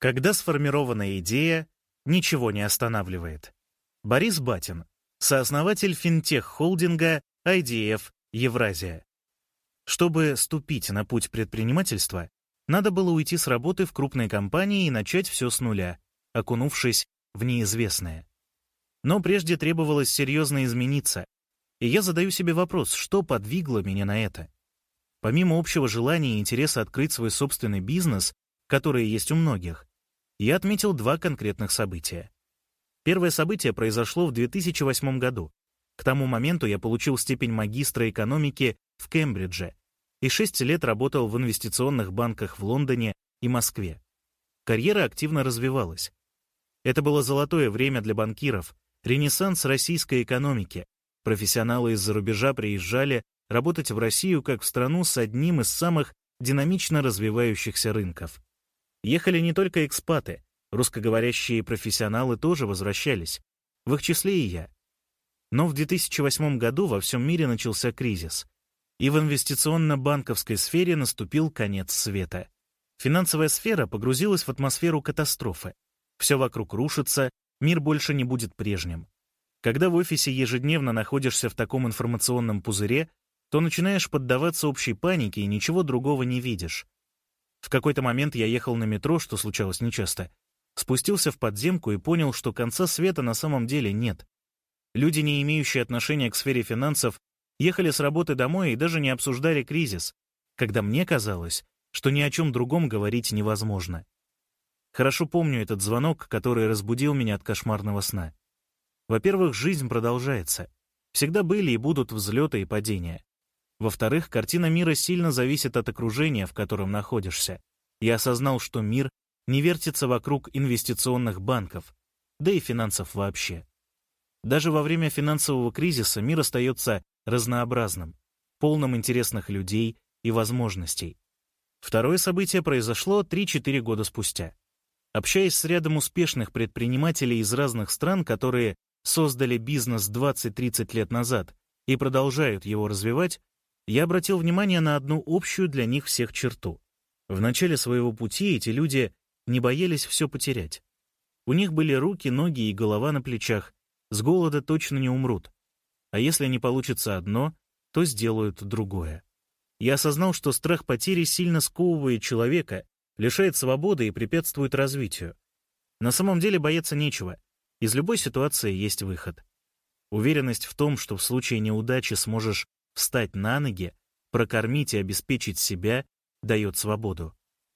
Когда сформирована идея, ничего не останавливает. Борис Батин, сооснователь финтех-холдинга IDF Евразия. Чтобы ступить на путь предпринимательства, надо было уйти с работы в крупной компании и начать все с нуля, окунувшись в неизвестное. Но прежде требовалось серьезно измениться, и я задаю себе вопрос, что подвигло меня на это. Помимо общего желания и интереса открыть свой собственный бизнес, которые есть у многих, я отметил два конкретных события. Первое событие произошло в 2008 году. К тому моменту я получил степень магистра экономики в Кембридже и 6 лет работал в инвестиционных банках в Лондоне и Москве. Карьера активно развивалась. Это было золотое время для банкиров, ренессанс российской экономики. Профессионалы из-за рубежа приезжали работать в Россию как в страну с одним из самых динамично развивающихся рынков. Ехали не только экспаты, русскоговорящие профессионалы тоже возвращались, в их числе и я. Но в 2008 году во всем мире начался кризис, и в инвестиционно-банковской сфере наступил конец света. Финансовая сфера погрузилась в атмосферу катастрофы. Все вокруг рушится, мир больше не будет прежним. Когда в офисе ежедневно находишься в таком информационном пузыре, то начинаешь поддаваться общей панике и ничего другого не видишь. В какой-то момент я ехал на метро, что случалось нечасто. Спустился в подземку и понял, что конца света на самом деле нет. Люди, не имеющие отношения к сфере финансов, ехали с работы домой и даже не обсуждали кризис, когда мне казалось, что ни о чем другом говорить невозможно. Хорошо помню этот звонок, который разбудил меня от кошмарного сна. Во-первых, жизнь продолжается. Всегда были и будут взлеты и падения. Во-вторых, картина мира сильно зависит от окружения, в котором находишься. Я осознал, что мир не вертится вокруг инвестиционных банков, да и финансов вообще. Даже во время финансового кризиса мир остается разнообразным, полным интересных людей и возможностей. Второе событие произошло 3-4 года спустя. Общаясь с рядом успешных предпринимателей из разных стран, которые создали бизнес 20-30 лет назад и продолжают его развивать, я обратил внимание на одну общую для них всех черту. В начале своего пути эти люди не боялись все потерять. У них были руки, ноги и голова на плечах, с голода точно не умрут. А если не получится одно, то сделают другое. Я осознал, что страх потери сильно сковывает человека, лишает свободы и препятствует развитию. На самом деле бояться нечего. Из любой ситуации есть выход. Уверенность в том, что в случае неудачи сможешь встать на ноги, прокормить и обеспечить себя дает свободу.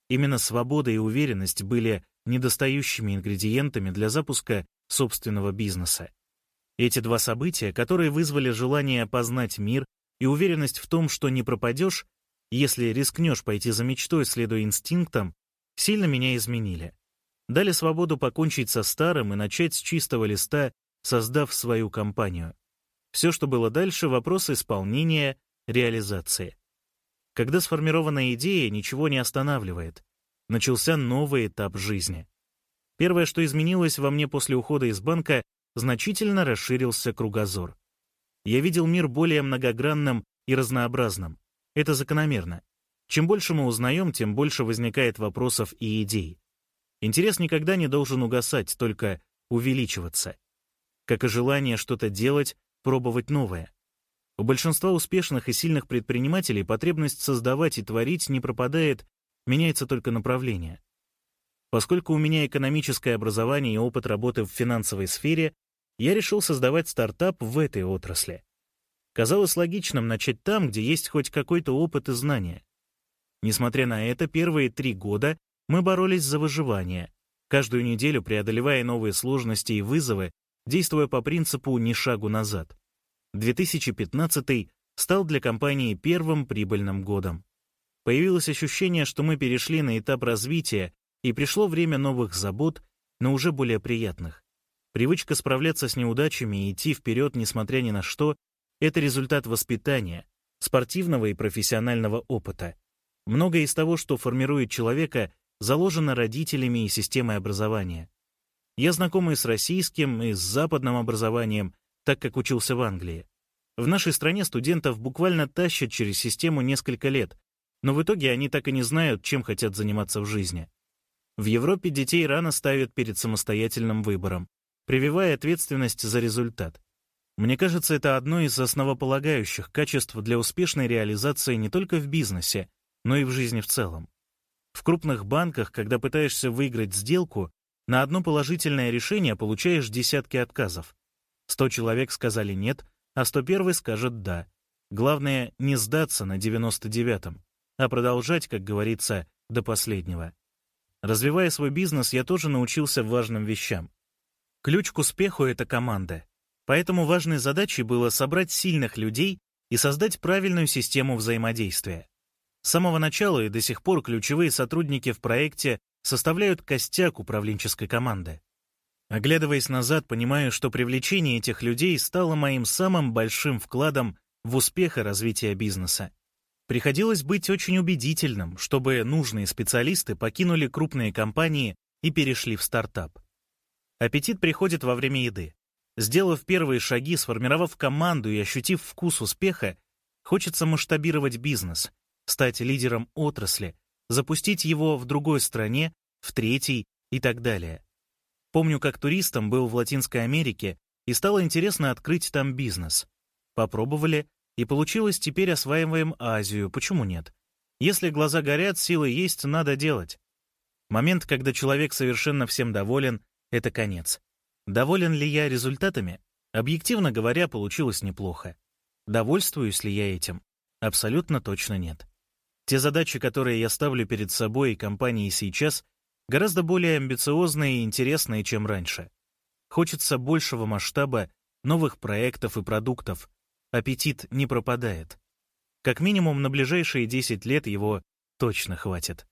Именно свобода и уверенность были недостающими ингредиентами для запуска собственного бизнеса. Эти два события, которые вызвали желание познать мир и уверенность в том, что не пропадешь, если рискнешь пойти за мечтой, следуя инстинктам, сильно меня изменили. Дали свободу покончить со старым и начать с чистого листа, создав свою компанию. Все, что было дальше, вопрос исполнения, реализации. Когда сформирована идея, ничего не останавливает. Начался новый этап жизни. Первое, что изменилось во мне после ухода из банка, значительно расширился кругозор. Я видел мир более многогранным и разнообразным. Это закономерно. Чем больше мы узнаем, тем больше возникает вопросов и идей. Интерес никогда не должен угасать, только увеличиваться. Как и желание что-то делать, пробовать новое. У большинства успешных и сильных предпринимателей потребность создавать и творить не пропадает, меняется только направление. Поскольку у меня экономическое образование и опыт работы в финансовой сфере, я решил создавать стартап в этой отрасли. Казалось логичным начать там, где есть хоть какой-то опыт и знания. Несмотря на это, первые три года мы боролись за выживание, каждую неделю преодолевая новые сложности и вызовы, действуя по принципу «ни шагу назад». 2015 стал для компании первым прибыльным годом. Появилось ощущение, что мы перешли на этап развития, и пришло время новых забот, но уже более приятных. Привычка справляться с неудачами и идти вперед, несмотря ни на что, это результат воспитания, спортивного и профессионального опыта. Многое из того, что формирует человека, заложено родителями и системой образования. Я знаком и с российским, и с западным образованием, так как учился в Англии. В нашей стране студентов буквально тащат через систему несколько лет, но в итоге они так и не знают, чем хотят заниматься в жизни. В Европе детей рано ставят перед самостоятельным выбором, прививая ответственность за результат. Мне кажется, это одно из основополагающих качеств для успешной реализации не только в бизнесе, но и в жизни в целом. В крупных банках, когда пытаешься выиграть сделку, на одно положительное решение получаешь десятки отказов. Сто человек сказали «нет», а сто первый скажет «да». Главное — не сдаться на 99-м, а продолжать, как говорится, до последнего. Развивая свой бизнес, я тоже научился важным вещам. Ключ к успеху — это команда. Поэтому важной задачей было собрать сильных людей и создать правильную систему взаимодействия. С самого начала и до сих пор ключевые сотрудники в проекте составляют костяк управленческой команды. Оглядываясь назад, понимаю, что привлечение этих людей стало моим самым большим вкладом в успех и развитие бизнеса. Приходилось быть очень убедительным, чтобы нужные специалисты покинули крупные компании и перешли в стартап. Аппетит приходит во время еды. Сделав первые шаги, сформировав команду и ощутив вкус успеха, хочется масштабировать бизнес, стать лидером отрасли, запустить его в другой стране, в третьей и так далее. Помню, как туристом был в Латинской Америке и стало интересно открыть там бизнес. Попробовали, и получилось, теперь осваиваем Азию, почему нет? Если глаза горят, силы есть, надо делать. Момент, когда человек совершенно всем доволен, это конец. Доволен ли я результатами? Объективно говоря, получилось неплохо. Довольствуюсь ли я этим? Абсолютно точно нет. Те задачи, которые я ставлю перед собой и компанией сейчас, гораздо более амбициозные и интересные, чем раньше. Хочется большего масштаба, новых проектов и продуктов. Аппетит не пропадает. Как минимум на ближайшие 10 лет его точно хватит.